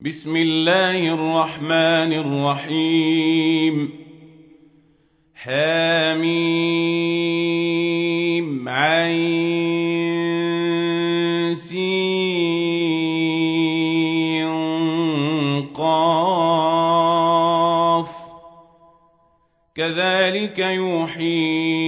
بسم الله الرحمن الرحيم. حميم. عين قاف. كذلك يوحي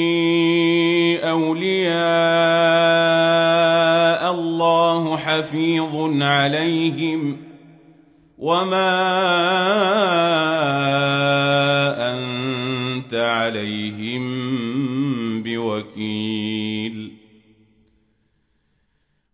حفيظ عليهم وما أنت عليهم بوكيل.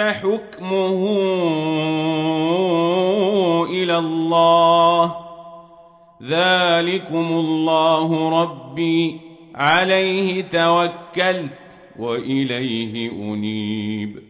فحكمه إلى الله. ذلكم الله ربي. عليه توكلت وإليه أنيب.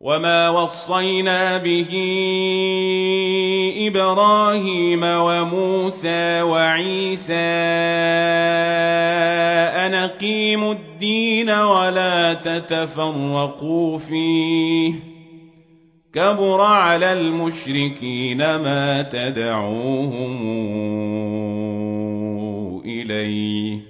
وما وصينا به إبراهيم وموسى وعيسى ان اقيموا الدين ولا تتفرقوا فيه كبر على المشركين ما تدعوهم إليه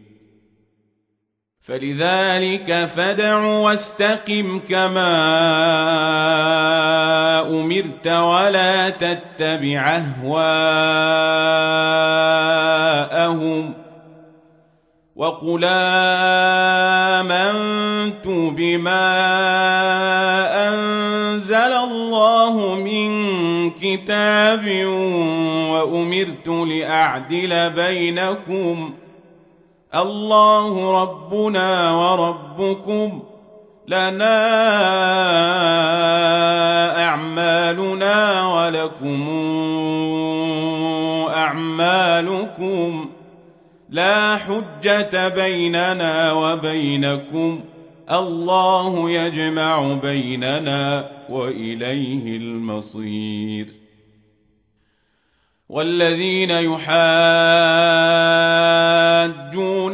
فلذلك فدع واستقم كما أمرت ولا تتبع أهواءهم وقل آمنت بما أنزل الله من كتاب وأمرت لأعدل بينكم الله ربنا وربكم لنا أعمالنا ولكم أعمالكم لا حجة بيننا وبينكم الله يجمع بيننا وإليه المصير والذين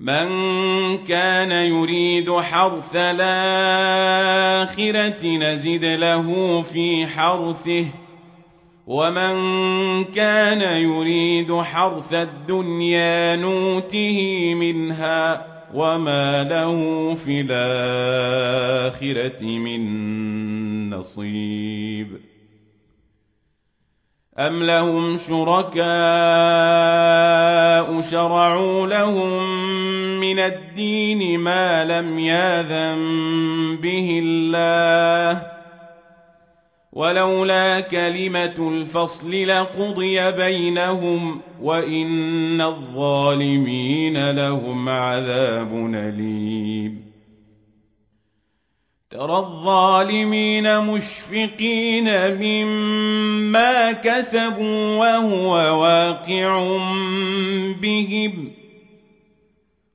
من كان يريد حرث الآخرة نزد له في حرثه ومن كان يريد حرث الدنيا نوته منها وما له في الآخرة من نصيب أم لهم شركاء شرعوا لهم من الدين ما لم ياذن به الله. ولولا كلمة الفصل لقضي بينهم وإن الظالمين لهم عذاب أليم. ترى الظالمين مشفقين مما كسبوا وهو واقع بهم.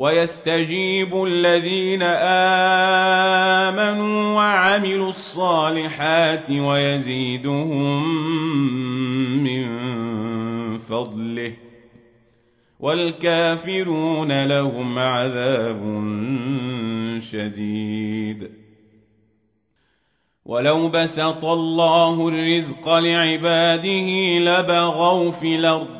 ويستجيب الذين آمنوا وعملوا الصالحات ويزيدهم من فضله. والكافرون لهم عذاب شديد. ولو بسط الله الرزق لعباده لبغوا في الأرض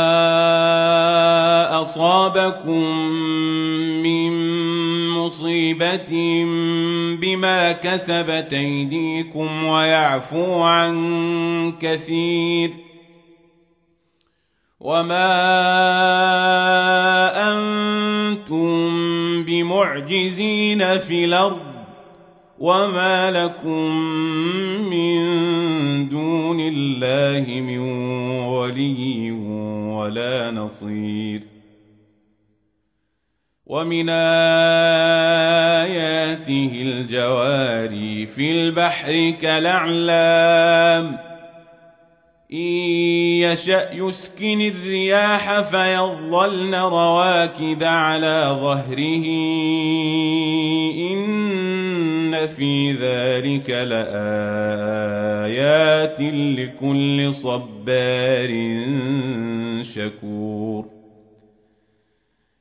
أصابكم من مصيبة بما كسبت أيديكم ويعفو عن كثير وما أنتم بمعجزين في الأرض وما لكم من دون الله من ولي ولا نصير ومن آياته الجواري في البحر كالأعلام. إن يشأ يسكن الرياح فيظلن رواكد على ظهره. إن في ذلك لآيات لكل صبار شكور.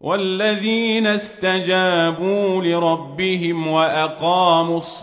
والذين استجابوا لربهم وأقاموا الصلاه